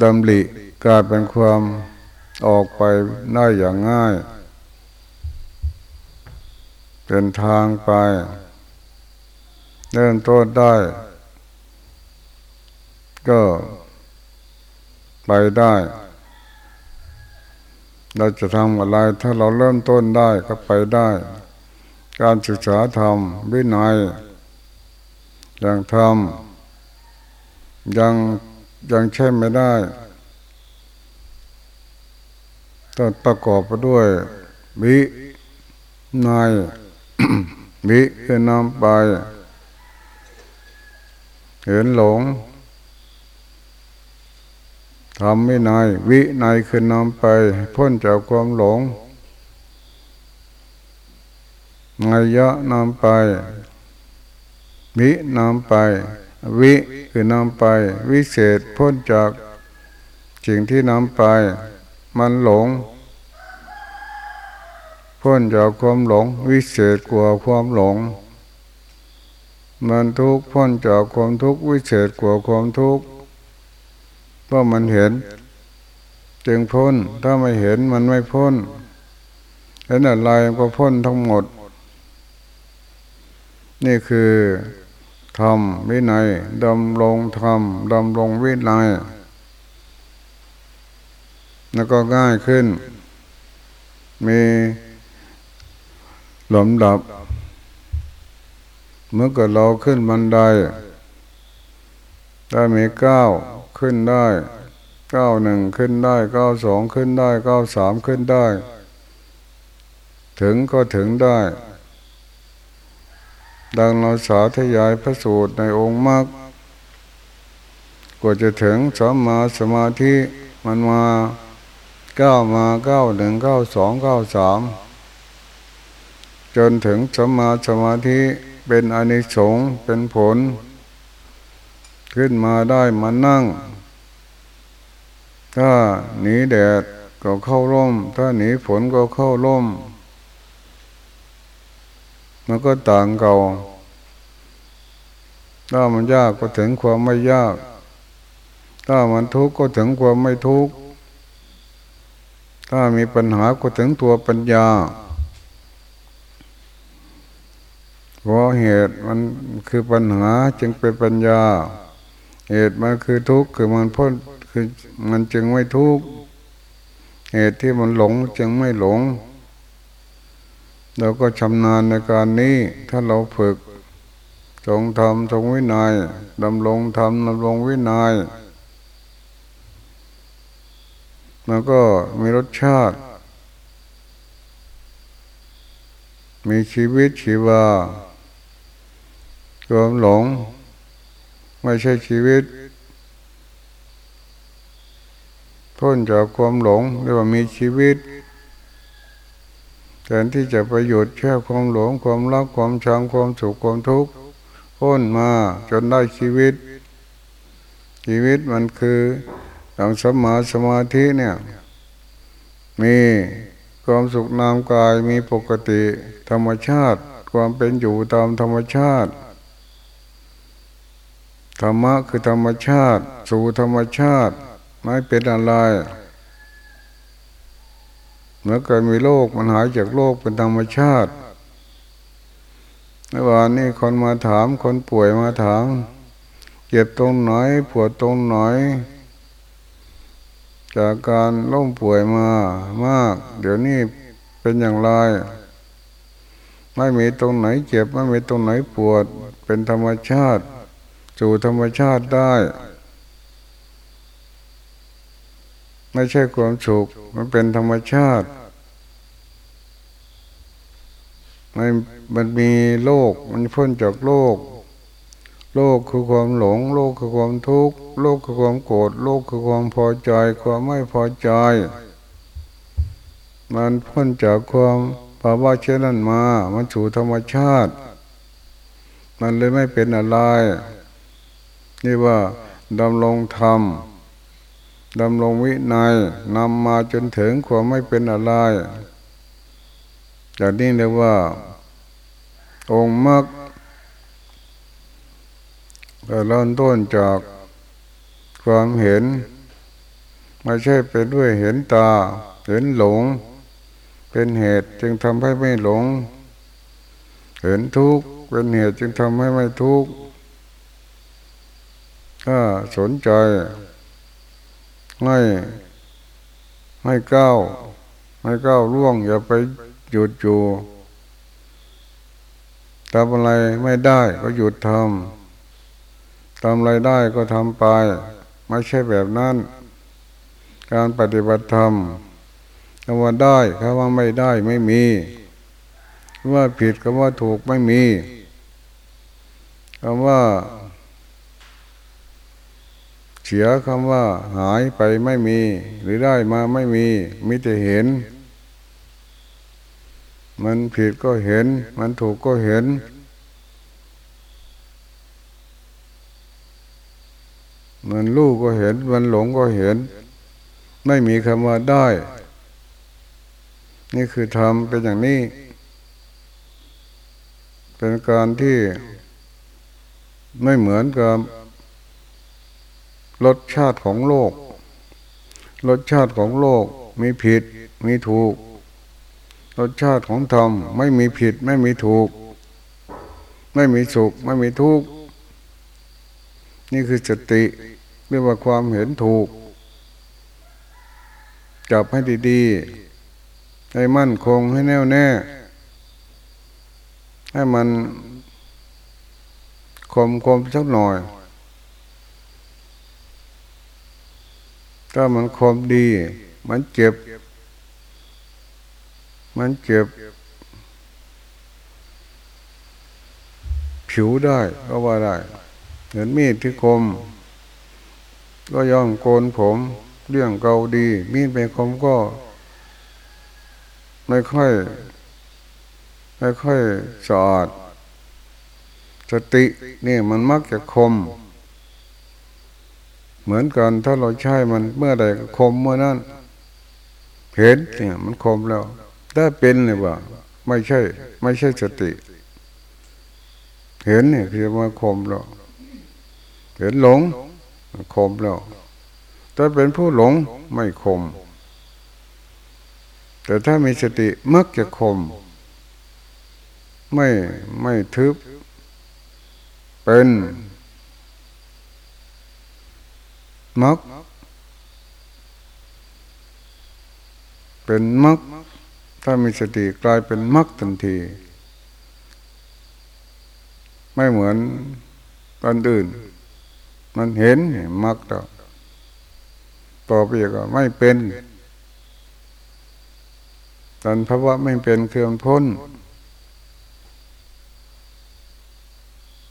ดำริกลายเป็นความออกไปได้อย่างง่าย เป็นทางไป เริ่มต้นได้ ก็ไปได้ เราจะทำอะไร ถ้าเราเริ่มต้นได้ก็ไปได้ การศึกษาธรรมวินัยอย่างทำยัง ยังใช่ไม่ได้ต้องประกอบไปด้วยวินายวิคือนำไปเห็นหลงทำไม่นายวินายคือนำไป พ้นจากความหลงไงยะนำไปวินำไป วิคือนำไป วิเศษพ้นจากสิ่งที่นำไป มันหลง พ้นจากความหลง วิเศษกว่าความหลง มันทุกข์พ้นจากความทุกข์วิเศษกว่าความทุกข์เพราะมันเห็น จึงพ้นถ้าไม่เห็นมันไม่พ้นเห็นอะไรก็พ้นทั้งหมด นี่คือ ธรรมวินัยดำรงธรรมดำรงวินัยแล้วก็ง่ายขึ้น มีหลมดับ เมื่อกิดเราขึ้นบันไดถ้ามีเก้าขึ้นได้เก้าหนึ่งขึ้นได้เก้าสองขึ้นได้เก้าสามขึ้นได้ ถึงก็ถึงได้ ดังเราสาธยายพระสูตรในองค์มรรคกว่าจะถึงสัมมาสมาธิมันมาเก้ามาเก้าหนึ่งเก้าสองเก้าสามจนถึงสัมมาสมาธิเป็นอนิสงส์เป็นผล ขึ้นมาได้มานั่ง ถ้าหนีแดดก็เข้าร่ม ถ้าหนีฝนก็เข้าร่ม มันก็ต่างเก่าถ้ามันยากก็ถึงความไม่ยาก ถ้ามันทุกข์ก็ถึงความไม่ทุกข์ ถ้ามีปัญหาก็ถึงตัวปัญญาเพราะเหตุมันคือปัญหาจึงเป็นปัญญา เหตุมันคือทุกข์คือมันพ้นคือมันจึงไม่ทุกข์ เหตุที่มันหลงจึงไม่หลง เราก็ชำนาญในการนี้ ถ้าเราฝึกจงทำจงวินัยดำรงทำดำรงวินัยมันก็มีรสชาติ มีชีวิตชีวาความหลง ไม่ใช่ชีวิตพ้นจากความหลงเรียกว่ามีชีวิต แทนที่จะประโยชน์แค่ความหลงความรักความชังความสุขความทุกข์พ้นมาจนได้ชีวิต ชีวิตมันคืออย่างสมาสมาธิเนี่ยมีความสุขนามกายมีปกติธรรมชาติ ความเป็นอยู่ตามธรรมชาติธรรมะคือธรรมชาติ สู่ธรรมชาติ ไม่เป็นอะไร เมื่อเกิดมีโรคมันหายจากโรคเป็นธรรมชาติเมื่อวานนี้คนมาถามคนป่วยมาถามเจ็บตรงไหนปวดตรงไหนจากการล้มป่วยมามาก เดี๋ยวนี้เป็นอย่างไร ไม่มีตรงไหนเจ็บไม่มีตรงไหนปวด เป็นธรรมชาติ สู่ธรรมชาติได้ ไม่ใช่ความสุขมันเป็นธรรมชาติไม่มันมีโลกมันพ้นจากโลก โลกคือความหลง โลกคือความทุกข์โลกคือความโกรธโลกคือความพอใจ ความไม่พอใจ มันพ้นจากความภาวะเช่นนั้นมา มันสู่ธรรมชาติ มันเลยไม่เป็นอะไรนี่ว่าดำรงธรรม ดำรงวินัยนำมาจนถึงความไม่เป็นอะไรจากนี้เรียกว่า องค์มรรคเริ่มต้นจากความเห็น ไม่ใช่เป็นด้วยเห็นตา เห็นหลง เป็นเหตุจึงทำให้ไม่หลง เห็นทุกข์เป็นเหตุจึงทำให้ไม่ทุกข์ถ้าสนใจ ไม่ไม่ก้าวไม่ก้าวล่วง อย่าไปหยุดอยู่ทำอะไรไม่ได้ก็หยุดทำทำอะไรได้ก็ทำไป ไม่ใช่แบบนั้น การปฏิบัติธรรมคำว่าได้คำว่าไม่ได้ไม่มีว่าผิดคำว่าถูกไม่มีคำว่า สียคำว่าหายไปไม่มี หรือได้มาไม่มีมิแต่เห็น มันผิดก็เห็น มันถูกก็เห็น มันรู้ก็เห็น มันหลงก็เห็น ไม่มีคำว่าได้ นี่คือทำเป็นอย่างนี้ เป็นการที่ไม่เหมือนกับ รสชาติของโลก รสชาติของโลกมีผิดมีถูก รสชาติของธรรมไม่มีผิดไม่มีถูก ไม่มีสุขไม่มีทุกข์นี่คือสติเรียกว่าความเห็นถูก จับให้ดีๆ ให้มั่นคงให้แน่วแน่ ให้มันคมคมสักหน่อย ถ้ามันคมดี มันเจ็บ มันเจ็บ ผิวได้ก็ว่าได้ เหมือนมีดที่คม ก็ย่องโกนผม เรื่องเกาดี มีดเป็นคมก็ ไม่ค่อย ไม่ค่อยสะอาดสตินี่มันมักจะคม เหมือนกันถ้าเราใช้มันเมื่อใดคมเมื่อนั้นเห็นเนี่ยมันคมแล้วถ้เป็นเลยว่า ไม่ใช่ ไม่ใช่สติ เห็นเนี่ยคือว่าคมแล้วเห็นหลงคมแล้วถ้าเป็นผู้หลงไม่คม แต่ถ้ามีสติมักจะคม ไม่ไม่ทึบ เป็น มรักเป็นมรักถ้ามีสติกลายเป็นมรักทันที ไม่เหมือนตอนอื่น มันเห็นมักต่อต่อไปก็ไม่เป็นตอนภาวะไม่เป็นเครื่องพ้น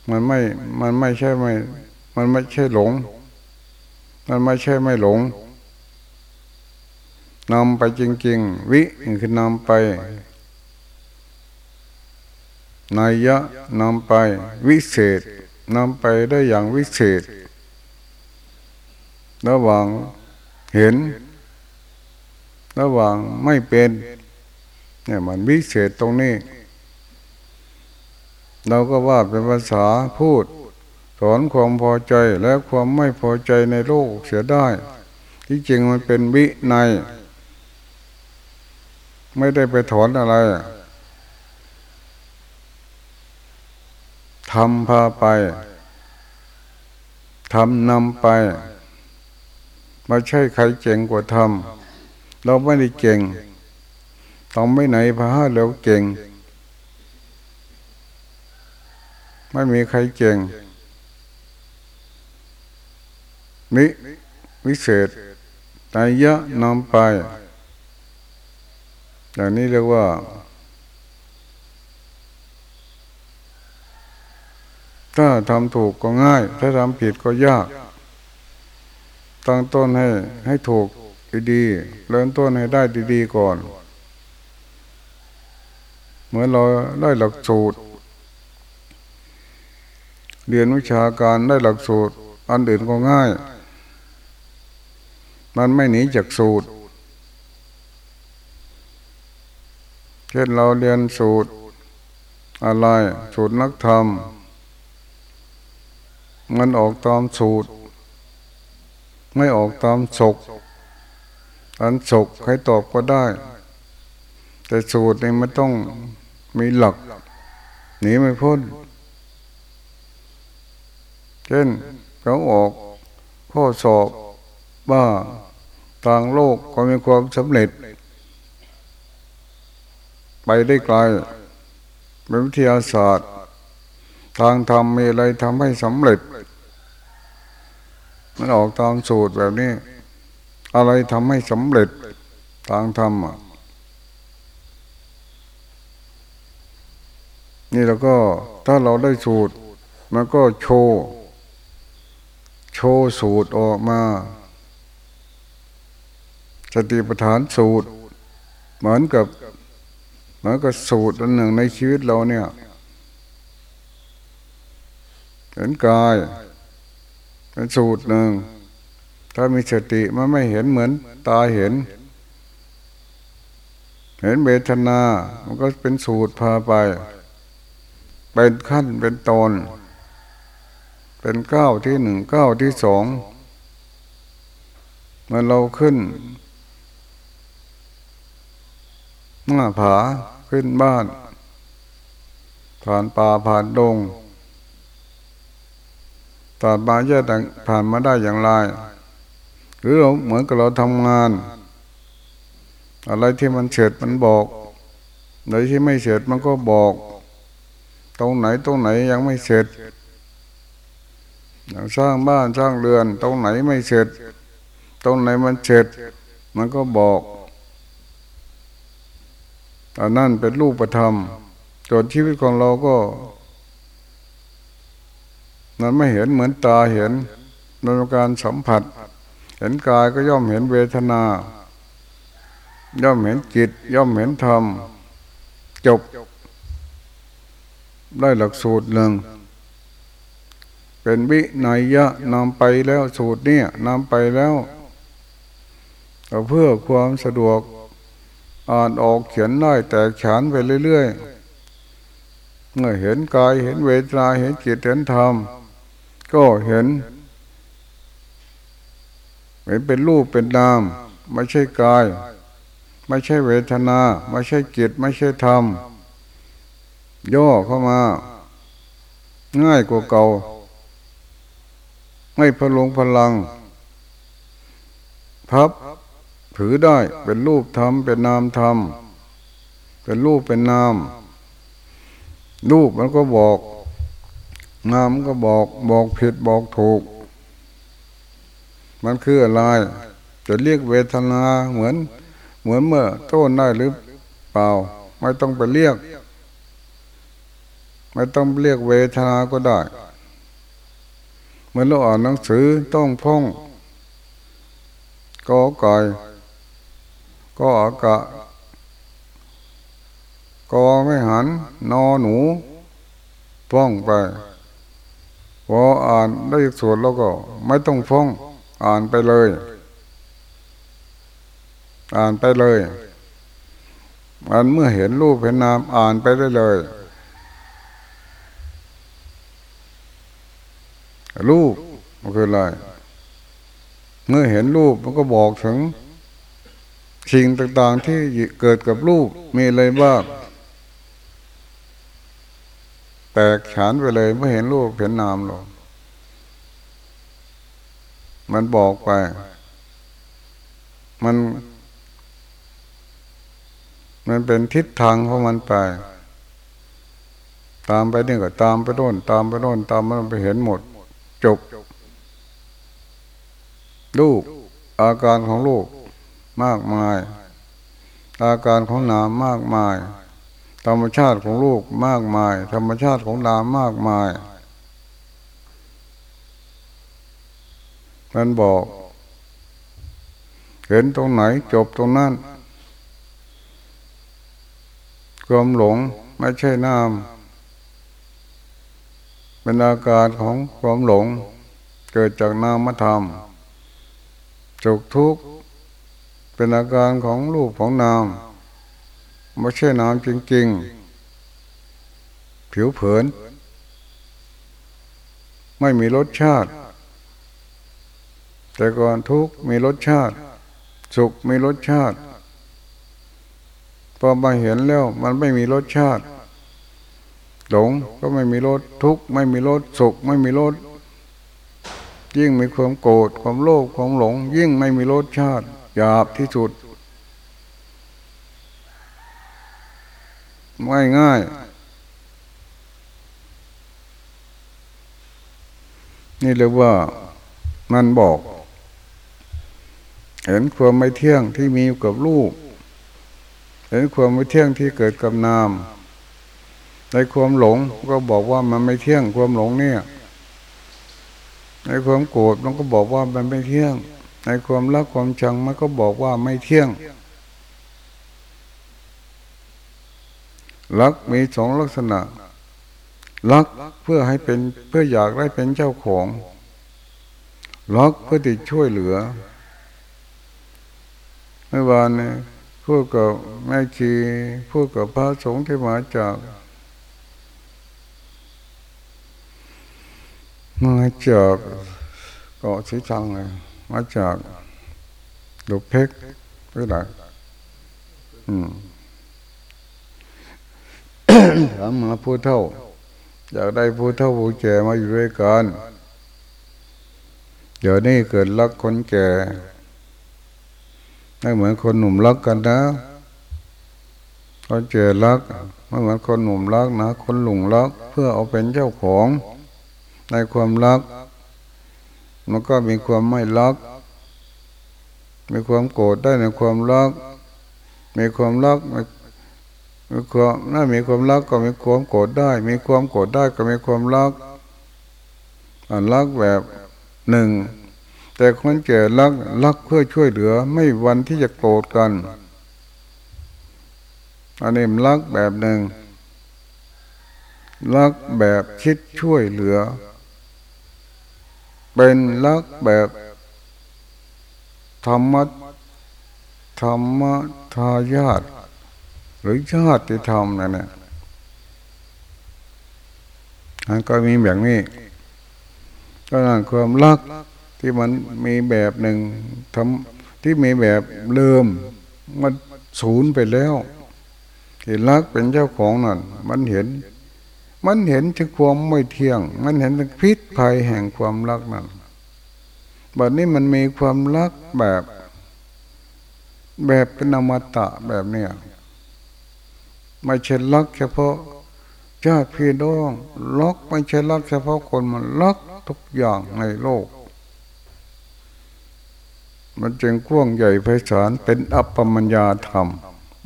มันไม่ มันไม่ใช่ไม่ มันไม่ใช่หลง มันไม่ใช่ไม่หลงนำไปจริง ๆ วิคือนำไปนายะนำไปวิเศษนำไปได้อย่างวิเศษระหว่างเห็นระหว่างไม่เป็นเนี่ยมันวิเศษตรงนี้ เราก็ว่าเป็นภาษาพูด ถอนความพอใจและความไม่พอใจในโลกเสียได้ ที่จริงมันเป็นวิใน ไม่ได้ไปถอนอะไรทำพาไปทำนำไปไม่ใช่ใครเก่งกว่าทำเราไม่ได้เก่งต้องไม่ไหนพาเราเก่ง ไม่มีใครเก่ง มิวิเศษตายะนำไป อย่างนี้เรียกว่า ถ้าทำถูกก็ง่าย ถ้าทำผิดก็ยาก ตั้งต้นให้ให้ถูกดีๆเริ่มต้นให้ได้ดีๆก่อน เหมือนเราได้หลักสูตร เรียนวิชาการได้หลักสูตร อันอื่นก็ง่าย มันไม่หนีจากสูตร เช่นเราเรียนสูตร อะไร สูตรนักธรรม มันออกตามสูตร ไม่ออกตามศกอันสุขใครตอบก็ได้ แต่สูตรนี่มันต้องมีหลักหนีไม่พ้น เช่นเขาออกข้อสอบ ว่าทางโลกก็มีความสำเร็จ ไปได้ไกลเป็นวิทยาศาสตร์ ทางธรรมมีอะไรทำให้สำเร็จ มันออกตามสูตรแบบนี้ อะไรทำให้สำเร็จทางธรรมนี่แล้วก็ถ้าเราได้สูตร มันก็โชว์ โชว์สูตรออกมา สติปัฏฐานสูตร เหมือนกับเหมือนกับสูตรอันหนึ่งในชีวิตเราเนี่ยเห็นกายเป็นสูตรหนึ่ง ถ้ามีสติมันไม่เห็นเหมือนตาเห็น เห็นเบทนา มันก็เป็นสูตรพาไป เป็นขั้นเป็นตอน เป็นก้าวที่หนึ่งก้าวที่สองเมื่อเราขึ้น หน้าผาขึ้นบ้าน ผ่านป่าผ่านดงผ่านมาแย่ผ่านมาได้อย่างไร หรือเราเหมือนกับเราทำงาน อะไรที่มันเสร็จมันบอกอะไรที่ไม่เสร็จมันก็บอก ตรงไหนตรงไหนยังไม่เสร็จอย่างสร้างบ้านสร้างเรือน ตรงไหนไม่เสร็จตรงไหนมันเสร็จมันก็บอก อันนั้นเป็นรูปธรรมจนชีวิตของเราก็มันไม่เห็นเหมือนตาเห็นมันเป็นการสัมผัส เห็นกายก็ย่อมเห็นเวทนา ย่อมเห็นจิต ย่อมเห็นธรรม จบ ได้หลักสูตรหนึ่ง เป็นวินัยยะนำไปแล้วสูตรเนี่ยนำไปแล้วเพื่อความสะดวก อ่านออกเขียนได้แต่ฉานไปเรื่อยๆ เมื่อเห็นกายเห็นเวทนาเห็นจิตเห็นธรรม ก็เห็นเห็นเป็นรูปเป็นนาม ไม่ใช่กาย ไม่ใช่เวทนา ไม่ใช่จิต ไม่ใช่ธรรม ย่อเข้ามา ง่ายกว่าเก่า ไม่พลุงพลัง พับ ถือได้เป็นรูปธรรมเป็นนามธรรมเป็นรูปเป็นนาม รูปมันก็บอก นามก็บอกบอกผิดบอกถูก มันคืออะไรจะเรียกเวทนาเหมือน เหมือนเมื่อต้นได้หรือเปล่า ไม่ต้องไปเรียก ไม่ต้องเรียกเวทนาก็ได้เมื่อเราอ่านหนังสือต้องพ่องก็ก่อยก็ อากะก็ไม่หัน นอหนูฟ้องไปพออ่านได้ส่วนแล้วก็ ไม่ต้องฟ้อง อ่านไปเลย อ่านไปเลยมันเมื่อเห็นรูปเห็นนามอ่านไปได้เลย รูปมันคืออะไร เมื่อเห็นรูปมันก็บอกถึง สิ่งต่างๆที่เกิดกับรูปมีอะไรบ้างแตกฉานไปเลยไม่เห็นรูปเห็นนามหรอกมันบอกไป มัน มันเป็นทิศทางของมันไป ตามไปนี่ก็ตามไปโน่นตามไปโน่นตามมันไปเห็นหมด จบ ลูก อาการของลูก มากมาย อาการของนามมากมาย ธรรมชาติของลูกมากมาย ธรรมชาติของนามมากมายมันบอก เห็นตรงไหนจบตรงนั้นความหลงไม่ใช่นามเป็นอาการของความหลง เกิดจากนามธรรมจุกทุกข์ เป็นอาการของรูปของนามไม่ใช่นามจริงๆ ผิวเผิน ไม่มีรสชาติ แต่ก่อนทุกมีรสชาติ สุขมีรสชาติ พอมาเห็นแล้วมันไม่มีรสชาติหลงก็ไม่มีรสทุกข์ไม่มีรสสุขไม่มีรสยิ่งมีความโกรธความโลภความหลง ยิ่งไม่มีรสชาติ หยาบที่สุด ง่ายง่ายนี่เรียกว่ามันบอก เห็นความไม่เที่ยงที่มีกับลูกเห็นความไม่เที่ยงที่เกิดกับนามในความหลงก็บอกว่ามันไม่เที่ยงความหลงเนี่ย ในความโกรธมันก็บอกว่ามันไม่เที่ยง ในความรักความชังมันก็บอกว่าไม่เที่ยง รักมีสองลักษณะ รักเพื่อให้เป็นเพื่ออยากได้เป็นเจ้าของ รักเพื่อที่ช่วยเหลือเมื่อวานนี้พูดกับแม่ชีพูดกับพระสงฆ์ที่มาจากมาจากเกาะสีชังเลย มาจากดุเพกหรือไรอืมถามมาผู้เท่า อยากได้ผู้เท่าผู้แก่มาอยู่ด้วยกันเดี๋ยวนี้เกิดรักคนแก่ไม่เหมือนคนหนุ่มรักกันนะคนแก่รักไม่เหมือนคนหนุ่มรักนะ คนหลงรัก เพื่อเอาเป็นเจ้าของในความรัก มันก็มีความไม่รัก มีความโกรธได้ในความรัก มีความรักมีความน่ามีความรักก็มีความโกรธได้ มีความโกรธได้ก็มีความรักอันรักแบบหนึ่งแต่คนแก่รักรักเพื่อช่วยเหลือไม่วันที่จะโกรธกัน อันนี้รักแบบหนึ่งรักแบบคิดช่วยเหลือ เป็นรักแบบธรรมะธรรมทายาทหรือชาติธรรมนั่นแหละอันก็มีแบบนี้ก็นั่นความรักที่มันมีแบบหนึ่งทำที่มีแบบเริ่มมันศูนย์ไปแล้วที่รักเป็นเจ้าของนั่นมันเห็น มันเห็นถึงความไม่เที่ยง มันเห็นถึงพิษภัยแห่งความรักนั่นบัดนี้มันมีความรักแบบ แบบเป็นอมตะแบบเนี้ยไม่ใช่รักเฉพาะญาติพี่น้องรักไม่ใช่รักเฉพาะคนมันรักทุกอย่างในโลก มันจึงกว้างใหญ่ไพศาลเป็นอัปปมัญญาธรรม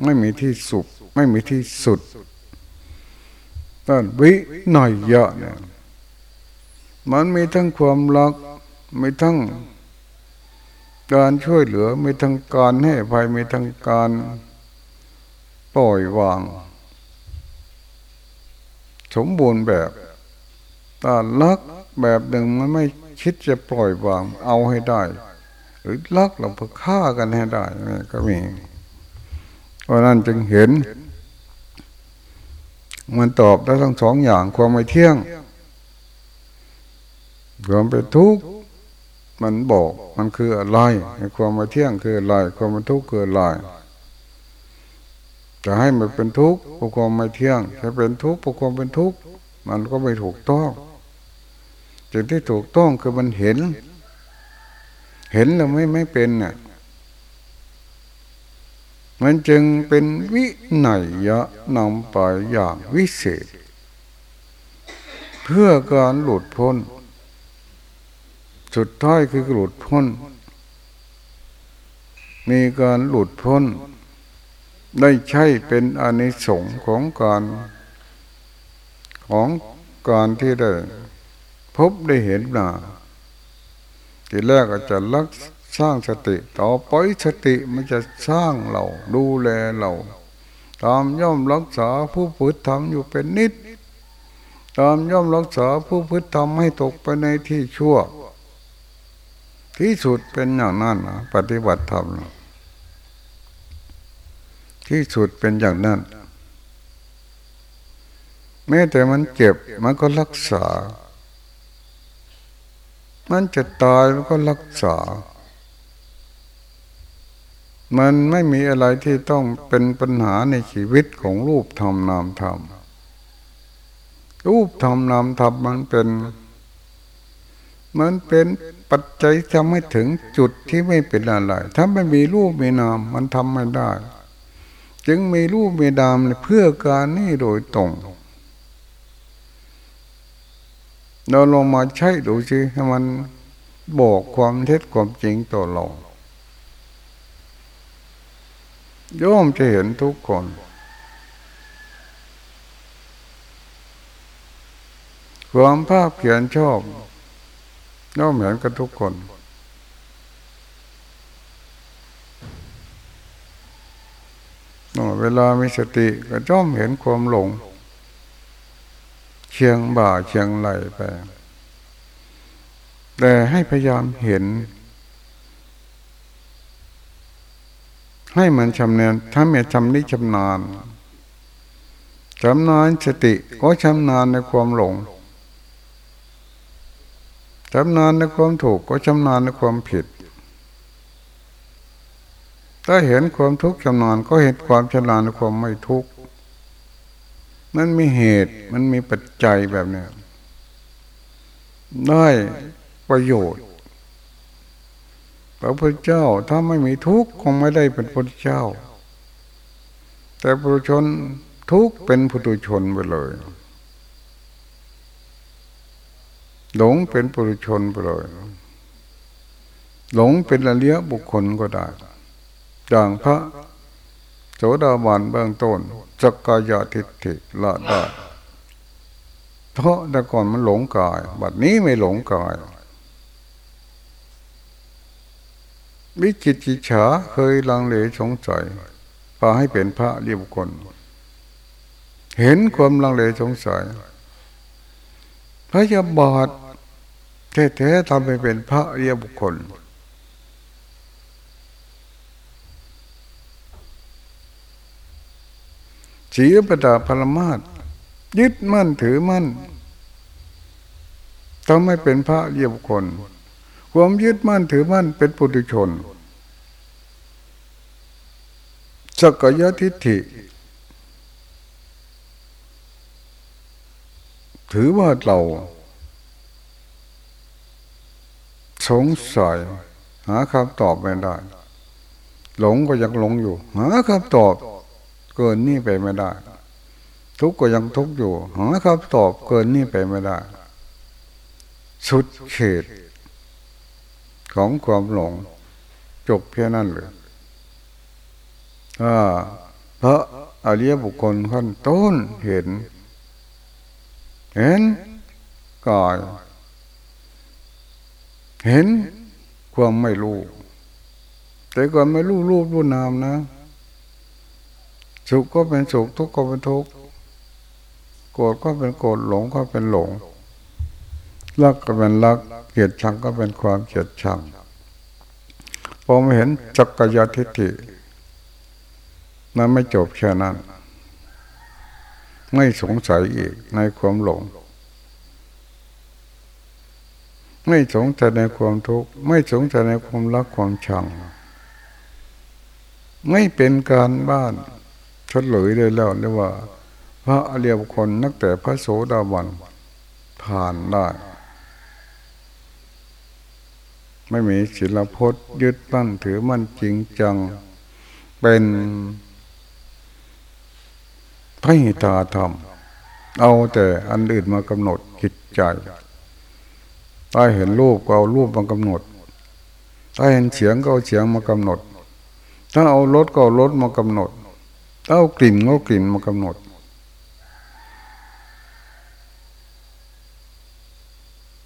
ไม่มีที่สุดไม่มีที่สุด ต้นวิหน่อยเยอะเนี่ยมันมีทั้งความรักมีทั้งการช่วยเหลือมีทั้งการให้ภัยมีทั้งการปล่อยวาง สมบูรณ์แบบแต่ลักแบบหนึ่งมันไม่คิดจะปล่อยวาง เอาให้ได้ หรือลักเราเพื่อฆ่ากันให้ได้ก็มีเพราะนั้นจึงเห็น มันตอบได้ทั้งสองอย่างความไม่เที่ยงความเป็นทุกข์มันบอกมันคืออะไรความไม่เที่ยงคืออะไรความเป็นทุกข์คืออะไรจะให้มันเป็นทุกข์ผู้ความไม่เที่ยงจะเป็นทุกข์ผู้ความเป็นทุกข์มันก็ไม่ถูกต้องสิ่งที่ถูกต้องคือมันเห็น เห็นแล้วไม่ไม่เป็นน่ะ มันจึงเป็นวิไนยะนำไปอย่างวิเศษ เพื่อการหลุดพ้น สุดท้ายคือหลุดพ้น มีการหลุดพ้น ได้ใช่เป็นอนิสงส์ของการของการที่ได้พบได้เห็นนาทีแรกอาจจะรัก สร้างสติ ต่อไปสติมันจะสร้างเรา ดูแลเราตามย่อมรักษาผู้พุทธธรรมอยู่เป็นนิดตามย่อมรักษาผู้พุทธธรรมให้ตกไปในที่ชั่ว ที่สุดเป็นอย่างนั้นนะปฏิบัติธรรมนะที่สุดเป็นอย่างนั้น แม้แต่มันเจ็บมันก็รักษา มันจะตายมันก็รักษา มันไม่มีอะไรที่ต้องเป็นปัญหาในชีวิตของรูปธรรมนามธรรม รูปธรรมนามธรรมมันเป็นมันเป็นปัจจัยทำให้ถึงจุดที่ไม่เป็นอะไร ถ้าไม่มีรูปมีนามมันทำไม่ได้ จึงมีรูปมีนามเพื่อการนี้โดยตรง เราลองมาใช้ดูสิให้มันบอกความเท็จความจริงต่อเรา ย่อมจะเห็นทุกคน ความภาพเขียนชอบย่อมเห็นกันทุกคน เวลามีสติก็ย่อมเห็นความหลง เชียงบ่าเชียงไหลไป แต่ให้พยายามเห็น ให้มันชำนาญถ้าไม่ชำนิชำนาญชำนาญสติก็ชำนาญในความหลงชำนาญในความถูกก็ชำนาญในความผิด ถ้าเห็นความทุกข์ชำนาญก็เห็นความชำนาญในความไม่ทุกข์มันมีเหตุมันมีปัจจัยแบบนี้ได้ประโยชน์ ระพุทธเจ้าถ้าไม่มีทุกข์คงไม่ได้เป็นพระพุทธเจ้า แต่ปุถุชนทุกข์เป็นปุถุชนไปเลยหลงเป็นปุถุชนไปเลยหลงเป็นอริยบุคคลก็ได้อย่างพระโสดาบันเบื้องต้นจักกายทิฏฐิละได้เพราะแต่ก่อนมันหลงกาย บัดนี้ไม่หลงกาย วิจิตจิฉาเคยลังเลสงสัยพาให้เป็นพระเรียบคน เห็นความลังเลสงสัยพระยาบาทแท้ๆทำให้เป็นพระเรียบุคคล ศีลปดาพลมาตยึดมั่นถือมั่นทำให้เป็นพระเรียบุคคล ความยึดมั่นถือมั่นเป็นปุถุชนสกยทิฏฐิ ถือว่าเรา สงสัย หาคำตอบไม่ได้ หลงก็ยังหลงอยู่ หาคำตอบ เกินนี่ไปไม่ได้ ทุกข์ก็ยังทุกข์อยู่ หาคำตอบเกินนี่ไปไม่ได้ สุดเขต ของความหลง จบเพียงนั้นเลยพระอริยบุคคลขั้นต้นเห็น เห็นกายเห็นความไม่รู้ แต่ก่อนไม่รู้รูปรู้นามนะ สุขก็เป็นสุขทุกข์ก็เป็นทุกข์โกรธก็เป็นโกรธหลงก็เป็นหลง รักก็เป็นรักเกลียดชังก็เป็นความเกลียดชังพอมาเห็นจักรยทิฏฐิมันไม่จบแค่นั้น ไม่สงสัยอีกในความหลง ไม่สงสัยในความทุกข์ไม่สงสัยในความรักความชัง ไม่เป็นการบ้านเฉลยเลยแล้วเรียกว่า พระอริยบุคคลนักแต่พระโสดาบันผ่านได้ ไม่มีศิลพจน์ยึดมั่นถือมั่นจริงจัง เป็นพระหิตาธรรม เอาแต่อันอื่นมากำหนดจิตใจถ้าเห็นรูปก็เอารูปมากำหนด ถ้าเห็นเสียงก็เอาเสียงมากำหนด ถ้าเอารสก็เอารสมากำหนด ถ้าเอากลิ่นก็กลิ่นมากำหนด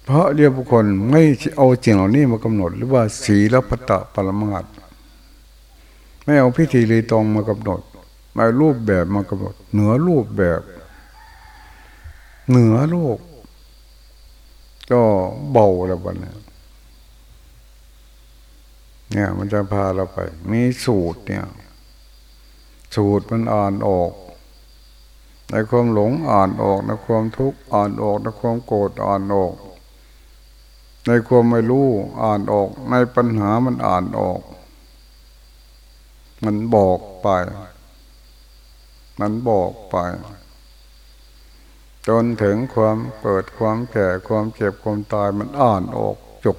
เพราะเรียบุคคลไม่เอาจริงเหล่านี้มากำหนด หรือว่าศีลพัตตปรมาตไม่เอาพิธีรีตองมากำหนดมารูปแบบมากำหนด เหนือรูปแบบ เหนือโลก ก็เบาแล้วบันนี้เนี่ย มันจะพาเราไป มีสูตรเนี่ย สูตรมันอ่านออก ในความหลงอ่านออกในความทุกข์อ่านออกในความโกรธอ่านออก ในความไม่รู้อ่านออก ในปัญหามันอ่านออก มันบอกไป มันบอกไป จนถึงความเปิดความแก่ความเจ็บความตายมันอ่านออกจบ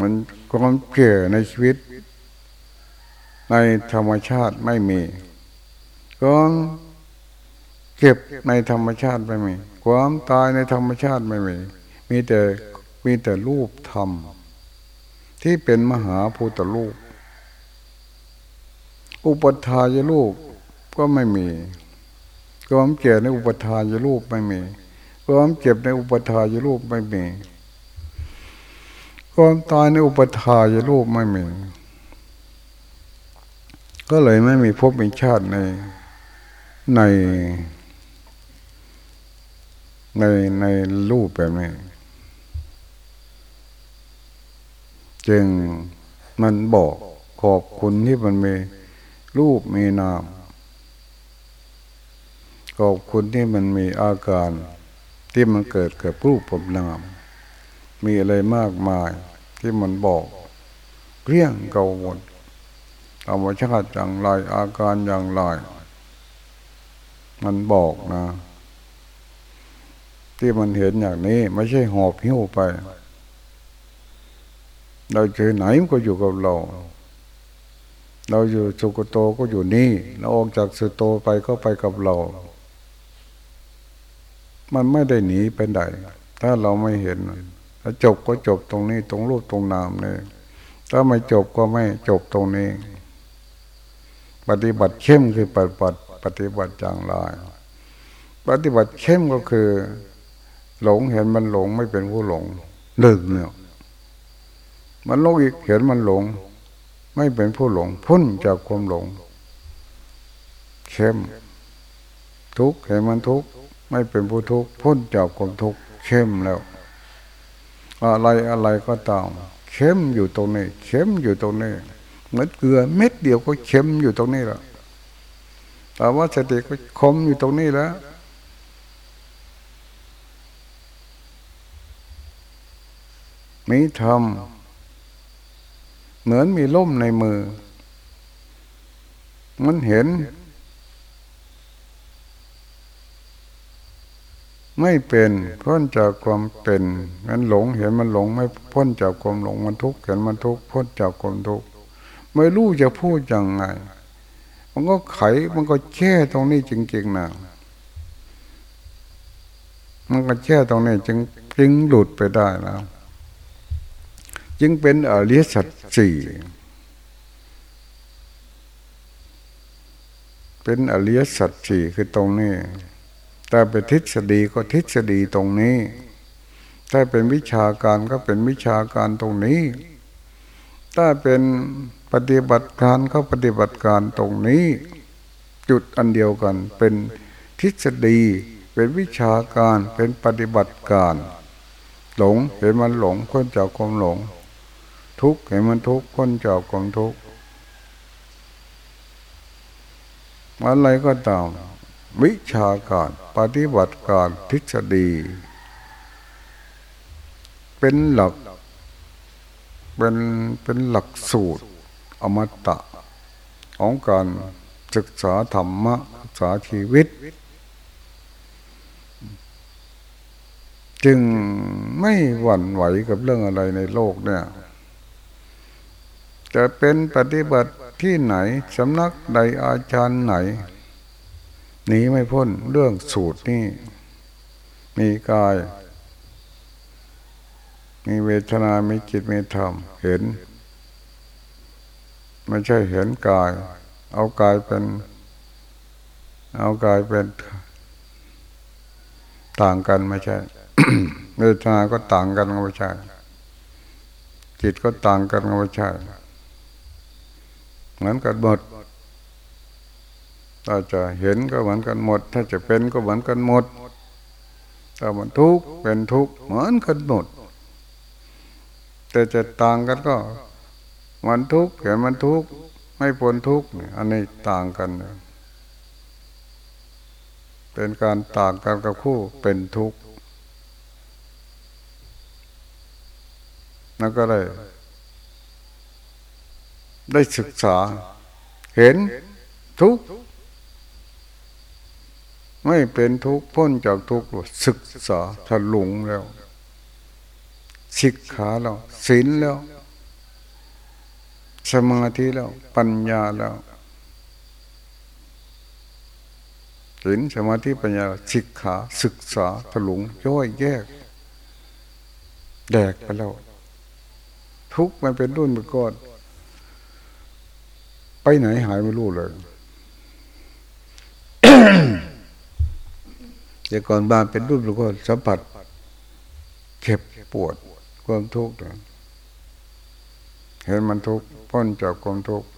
มันความเก่ในชีวิต ในธรรมชาติไม่มีความเก็บในธรรมชาติไม่มี ความตายในธรรมชาติไม่มี มีแต่มีแต่รูปธรรม ที่เป็นมหาภูตรูป อุปทายรูปก็ไม่มีความเก่ในอุปทายรูปไม่มีความเจ็บในอุปทายรูปไม่มีความตายในอุปทายรูปไม่มี ก็เลยไม่มีภพมีชาติในในในในรูปแบบนี้ จึงมันบอกขอบคุณที่มันมีรูปมีนาม ขอบคุณที่มันมีอาการที่มันเกิดกับรูปผมนาม มีอะไรมากมายที่มันบอกเรี่ยงเก่าหมดธรรมชาติอย่างไรอาการอย่างไร มันบอกนะ ที่มันเห็นอย่างนี้ ไม่ใช่หอบหิ้วไป เราเจอไหนมันก็อยู่กับเรา เราอยู่สุกโตก็อยู่นี่เราออกจากสุโตไปก็ไปกับเรา มันไม่ได้หนีไปไหนถ้าเราไม่เห็นถ้าจบก็จบตรงนี้ ตรงรูปตรงนามเลยถ้าไม่จบก็ไม่จบตรงนี้ ปฏิบัติเข้มคือปฏิบัติปฏิบัติจางลายปฏิบัติเข้มก็คือ หลงเห็นมันหลงไม่เป็นผู้หลงหนึ่งเนี่ย มันหลงอีกเห็นมันหลง ไม่เป็นผู้หลง พ้นจากความหลง เข้ม ทุกเห็นมันทุกไม่เป็นผู้ทุกพ้นจากความทุกเข้มแล้ว อะไรอะไรก็ตามเข้มอยู่ตรงนี้เข้มอยู่ตรงนี้เหมือนเกลือเม็ดเดียวก็เข้มอยู่ตรงนี้แล้วแต่ว่าสติก็คมอยู่ตรงนี้แล้วมีธรรม เหมือนมีล่มในมือ มันเห็น ไม่เป็นพ้นจากความเป็น มันหลงเห็นมันหลง ไม่พ้นจากความหลงมันทุกข์เห็นมันทุกข์พ้นจากความทุกข์ไม่รู้จะพูดยังไง มันก็ไขมันก็แช่ตรงนี้จริงๆนะมันก็แช่ตรงนี้จึงจึงหลุดไปได้แล้ว จึงเป็นอริยสัจสี่เป็นอริยสัจสี่คือตรงนี้ถ้าเป็นทฤษฎีก็ทฤษฎีตรงนี้ ถ้าเป็นวิชาการก็เป็นวิชาการตรงนี้ ถ้าเป็นปฏิบัติการก็ปฏิบัติการตรงนี้ จุดอันเดียวกัน เป็นทฤษฎี เป็นวิชาการเป็นปฏิบัติการ หลงเห็นมันหลงพ้นจากความหลง ทุกข์เห็นมันทุกข์พ้นจากความทุกข์อะไรก็ตามวิชาการปฏิบัติการทฤษฎี เป็นหลักเป็นเป็นหลักสูตรอมตะ ของการศึกษาธรรมะศึกษาชีวิต จึงไม่หวั่นไหวกับเรื่องอะไรในโลกเนี่ย จะเป็นปฏิบัติที่ไหนสำนักใดอาจารย์ไหนหนีไม่พ้นเรื่องสูตรนี่มีกาย มีเวทนา มีจิต มีธรรม เห็น ไม่ใช่เห็นกาย เอากายเป็น เอากายเป็น ต่างกันไม่ใช่ เวทนา ก็ต่างกันไม่ใช่ จิตก็ต่างกันไม่ใช่ เหมือนกันหมด ถ้าจะเห็นก็เหมือนกันหมด ถ้าจะเป็นก็เหมือนกันหมด ถ้ามันทุกข์เป็นทุกข์เหมือนกันหมด แต่จะต่างกันก็มันทุกข์เห็นมันทุกข์ไม่พ้นทุกข์อันนี้ต่างกันเป็นการต่างกันกับคู่เป็นทุกข์นั่นก็เลย ได้ศึกษา เห็นทุกไม่เป็นทุกพ้นจากทุกศึกษาถลุงแล้วศิกขาแล้วศีลแล้ว สมาธิแล้ว ปัญญาแล้วศีลสมาธิปัญญาศิกขาศึกษาถลุงย่อยแยก แดกไปแล้ว ทุกมันเป็นรุ่นเป็นก้อน ไปไหนหายไม่รู้เลยแต่ก่อนบ้านเป็นรุ่นเป็นก้อนสัมผัสเข็บปวดความทุกข์เห็นมันทุกข์พ้นจากความทุกข์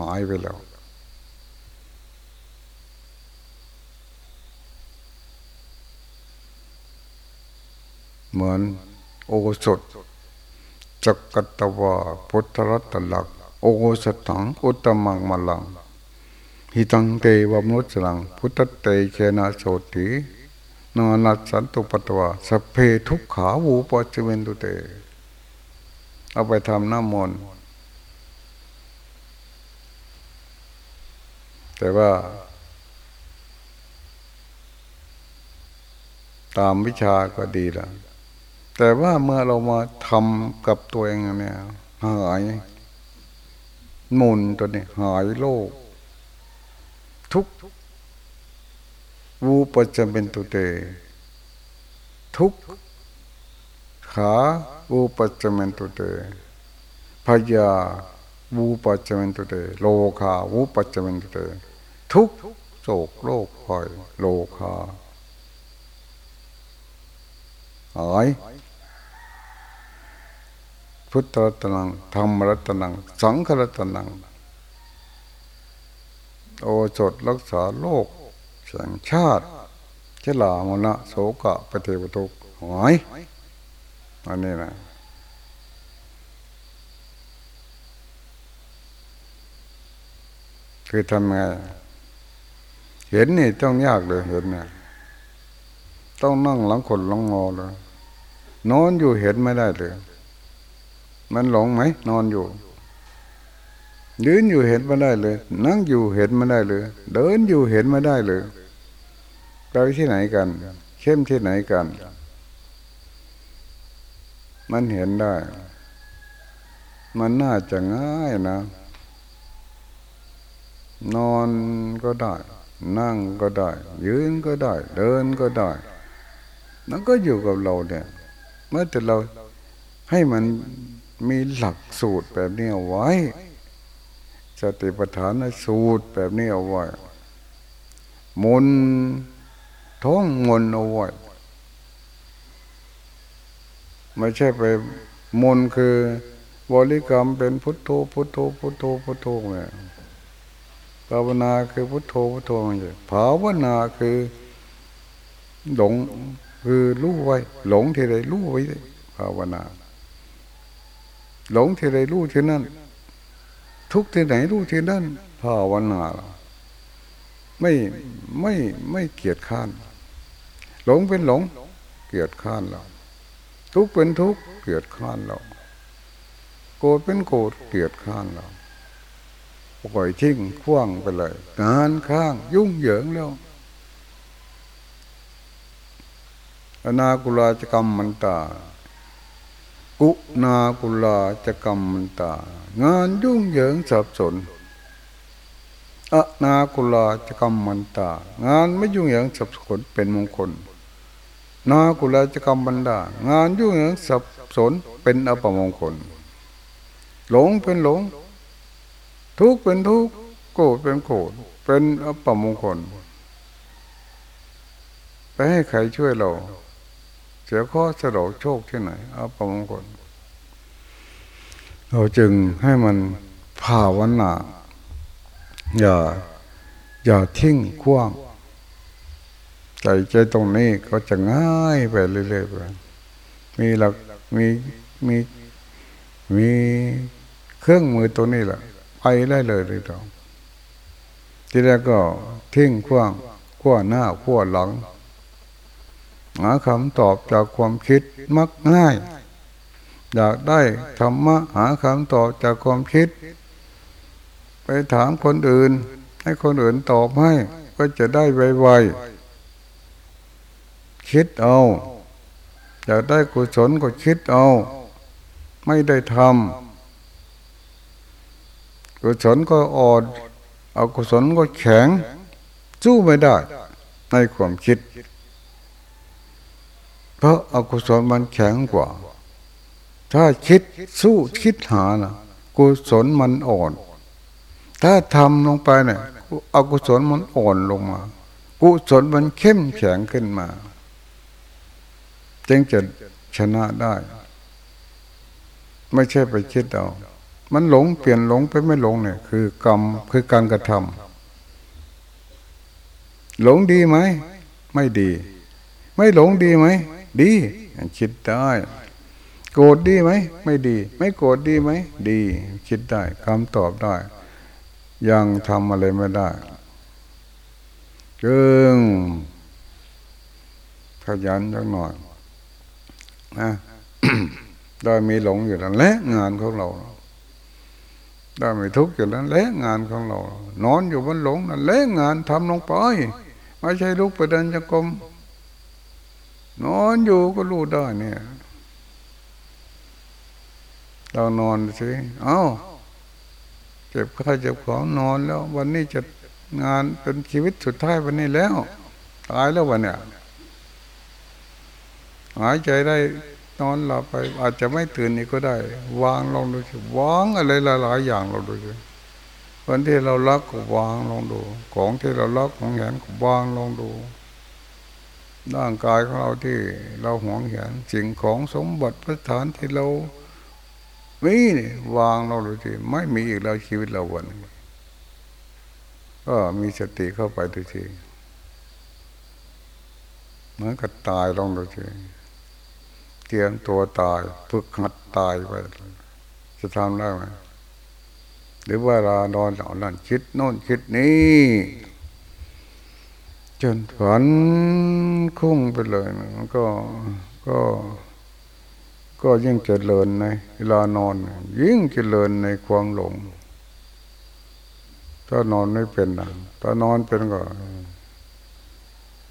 หายไปแล้วเหมือนโอสถจักกัตวาพุทธรัตลัก โอสถังอุตมังมลังหิตังเตวมนุสลัง พุทธเตเชนะโสตินานัสันตุปตวาสเพทุกขาวูปัจเวนตุเต เอาไปทำน้ำมนต์แต่ว่า ตามวิชาก็ดีล้วแต่ว่าเมื่อเรามาทำกับตัวเองเนี่ยหาย มุนตัวนี้หายโลก ทุกวูปจะเป็นตุเต ทุกขาวูปจะเป็นตุเตพยาวูปจะเป็นตุเตโลคาวูปจะเป็นตุเตทุกโศกโลกคอย โลคาหาย พุทธรัตนังธรรมรัตนัง สังฆรัตนัง โอสถรักษาโลกสังชาติเจลามนะโสกะปเทวทุกหายอันนี้นะคือทำไง เห็นนี่ต้องยากเลยเห็นนี่ต้องนั่งหลังคนหลังงอเลยนอนอยู่เห็นไม่ได้เลย มันหลงไหมนอนอยู่ ยืนอยู่เห็นไม่ได้เลย นั่งอยู่เห็นไม่ได้เลย เดินอยู่เห็นไม่ได้เลยไปที่ไหนกัน เข้มที่ไหนกัน มันเห็นได้ มันน่าจะง่ายนะ นอนก็ได้ นั่งก็ได้ ยืนก็ได้ เดินก็ได้นั่นก็อยู่กับเราเนี่ย เมื่อแต่เราให้มัน มีหลักสูตรแบบนี้เอาไว้สติปัฏฐานสูตรแบบนี้เอาไว้มนท้องมนเอาไว้ไม่ใช่ไปมนคือบริกรรมเป็นพุทโธพุทโธพุทโธพุทโธเนี่ยภาวนาคือพุทโธพุทโธมันจะภาวนาคือหลงคือรู้ไว้ หลงที่ใดรู้ไว้ภาวนา หลงที่ใดรู้ที่นั่น ทุกที่ไหนรู้ที่นั่นภาวนาไม่ไม่ไม่เกียดข้าน หลงเป็นหลง เกียดข้านเราทุกเป็นทุกเกียดข้านเราโกรธเป็นโกรธเกียดข้านเราปล่อยทิ้งคว้างไปเลยงานข้างยุ่งเหยิงแล้วอนากุลาจกรรมมันตา กุนากุลาจะกรรมตา งานยุ่งเหยิงสับสนอะนากุลาจะกรรมมันตา งานไม่ยุ่งเหยิงสับสนเป็นมงคล นากุลาจะกรรมมันตางานยุ่งเหยิงสับสนเป็นอปมงคล หลงเป็นหลง ทุกเป็นทุกโกรธเป็นโกรธเป็นอปมงคล ไปให้ใครช่วยเรา เสียข้อสะดอกโชคที่ไหนเอาประมงคลเราจึงให้มันภาวนาอย่า อย่าทิ้งขว้างใจใจตรงนี้ก็จะง่ายไปเรื่อยๆไปมีหลักมีมีมีเครื่องมือตัวนี้แหละไปได้เลยเลยตรงทีแรกก็ทิ้งขว้างขั้วหน้าขั้วหลัง หาคำตอบจากความคิดมักง่าย อยากได้ธรรมะหาคำตอบจากความคิด ไปถามคนอื่น ให้คนอื่นตอบให้ ก็จะได้ไวๆคิดเอาอยากได้กุศลก็คิดเอา ไม่ได้ทำกุศลก็อ่อนอกุศลก็แข็งสู้ไม่ได้ในความคิด เพราะอากุศลมันแข็งกว่า ถ้าคิดสู้คิดหานะกุศลมันอ่อน ถ้าทำลงไปเนี่ยอกุศลมันอ่อนลงมา กุศลมันเข้มแข็งขึ้นมา จึงจะชนะได้ ไม่ใช่ไปคิดเอามันหลงเปลี่ยนหลงไปไม่หลงเนี่ย คือกรรมคือการกระทำหลงดีไหม ไม่ดี ไม่หลงดีไหม ดี คิดได้ โกรธดีไหม ไม่ดี ไม่โกรธดีไหม ดี คิดได้คำตอบได้ ยังทำอะไรไม่ได้จึงขยันจังหน่อยนะได้มีหลงอยู่แล้วและงานของเรา ได้มีทุกข์อยู่แล้วและงานของเรา นอนอยู่บนหลงนั่นและงานทำลงไป ไม่ใช่ลุกไปเดินจงกรม นอนอยู่ก็รู้ได้เนี่ย เรานอนสิเอา้าเจ็บข้าเจ็บของนอนแล้ว วันนี้จะงานเป็นชีวิตสุดท้ายวันนี้แล้วตายแล้ววันเนี้ยหายใจได้นอนหลับไป อาจจะไม่ตื่นนี่ก็ได้ วางลองดูสิวางอะไรหลายๆอย่างเราดูสิวันที่เราลักก็วางลองดู ของที่เราลักของแหนก็วางลองดู ร่างกายของเราที่เราหวงแหนสิ่งของสมบัติประฐานที่เรามีนี่วางเราดูสิไม่มีอีกแล้วชีวิตเราวันก็มีสติเข้าไปดูสิเหมือนกับตายลองดูสิเตรียมตัวตายฝึกหัดตายไปจะทำได้ไหมหรือว่าเรานอนหลับนั่นคิดโน่นคิดนี้ จนฝันคุ้งไปเลยมันก็ก็ก็ยิ่งเจริญในเวลานอน ยิ่งเจริญในความหลง ถ้านอนไม่เป็นนะถ้านอนเป็นก็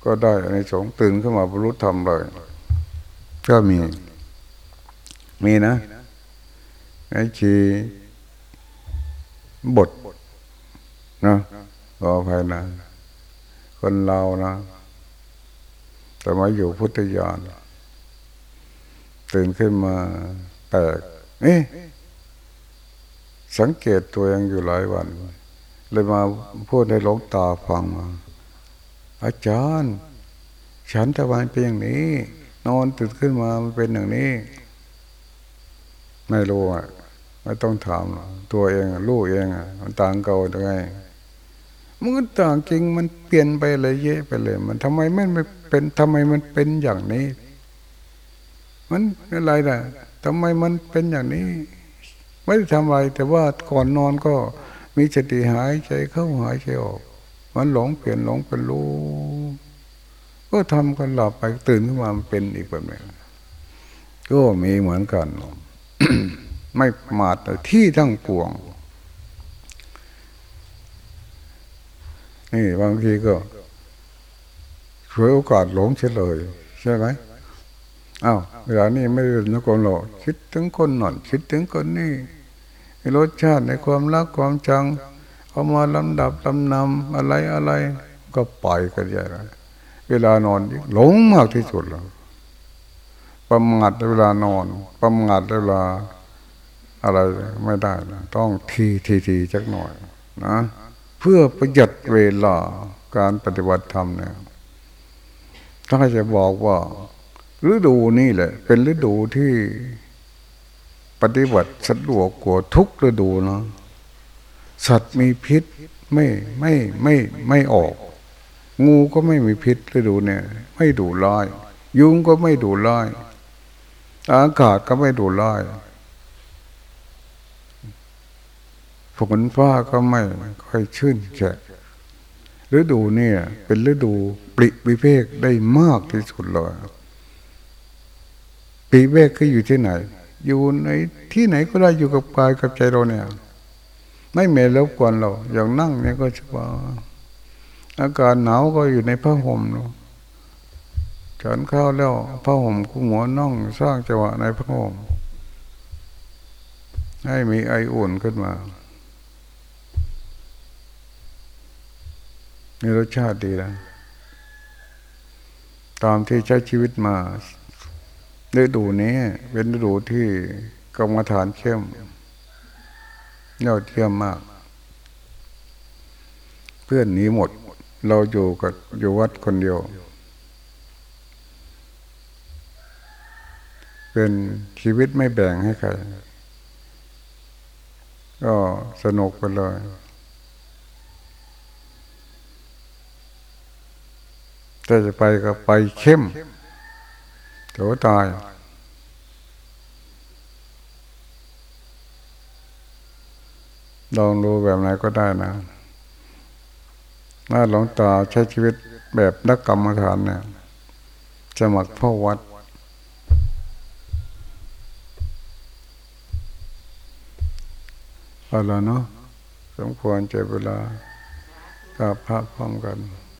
ก็ได้ในสงตื่นขึ้นมาบรรลุธรรมเลย ก็มี มีนะไอ้ชีบทนะขอภายนะ คนเรานะ แต่มาอยู่พุทธญาณตื่นขึ้นมาแปลกเอ๊ะสังเกตตัวเองอยู่หลายวัน เลยมาพูดให้หลงตาฟังมา อาจารย์ ฉันตะวันเป็นอย่างนี้ นอนตื่นขึ้นมามันเป็นอย่างนี้ ไม่รู้อะไม่ต้องถามตัวเองรู้เองอะมันต่างเก่ายังไง มันก็ต่างจริงมันเปลี่ยนไปเลยเยอะไปเลย มันทำไมไม่เป็นทำไมมันเป็นอย่างนี้ มันอะไรล่ะทำไมมันเป็นอย่างนี้ ไม่ได้ทำอะไร แต่ว่าก่อนนอนก็มีสติหายใจเข้าหายใจออก มันหลงเปลี่ยนหลงเป็นรู้ก็ทำกันหลับไปตื่นขึ้นมาเป็นอีกแบบนึงก็มีเหมือนกัน ไม่มาดที่ทั้งปวง นี่บางทีก็ช่วยโอกาสหลงเฉลย ใช่ไหมอ้าวเวลานี้ไม่ได้นึกคนหลอกคิดถึงคนหน่อน คิดถึงคนนี่รสชาติในความรักความชัง เอามาลำดับลำนำอะไรอะไร ก็ปล่อยกันใหญ่เลยเวลานอนหลงมากที่สุดแล้วประมาทเวลานอน ประมาทเวลาอะไรไม่ได้นะต้องทีทีทีจักหน่อย นะ เพื่อประหยัดเวลาการปฏิบัติธรรมเนี่ยถ้าจะบอกว่าฤดูนี่แหละ เป็นฤดูที่ปฏิบัติสะดวกกว่าทุกฤดูนะสัตว์มีพิษไม่ไม่ไม่ไม่ออก งูก็ไม่มีพิษฤดูเนี่ย ไม่ดูร้าย ยุงก็ไม่ดูร้าย อากาศก็ไม่ดูร้าย ฝนฟ้าก็ไม่ค่อยชื่นแฉะฤดูเนี่ย เป็นฤดูปริวิเวกได้มากที่สุดเลยปริเวกคืออยู่ที่ไหน อยู่ในที่ไหนก็ได้อยู่กับกายกับใจเราเนี่ย ไม่เมรบกวนเรา อย่างนั่งเนี่ยก็สบายอากาศหนาวก็อยู่ในผ้าห่มเนาฉันเข้าแล้วผ้าห่มคู่หัวน่องสร้างจังหวะในผ้าห่มให้มีไออุ่นขึ้นมา มีรสชาติดีนะตามที่ใช้ชีวิตมาฤดูนี้เป็นฤดูที่กรรมฐานเข้มยอดเยี่ยมมาก เพื่อนหนีหมด เราอยู่กับอยู่วัดคนเดียว เป็นชีวิตไม่แบ่งให้ใคร ก็สนุกไปเลย ถ้าจะไปก็ไปเข้มเดี๋ยวตาย ลองดูแบบไหนก็ได้นะถ้าหลวงตาใช้ชีวิตแบบนักกรรมฐานเนี่ยจะหมักพ่อวัด เอาละเนาะสมควรเจเวลากับพระพร้อมกัน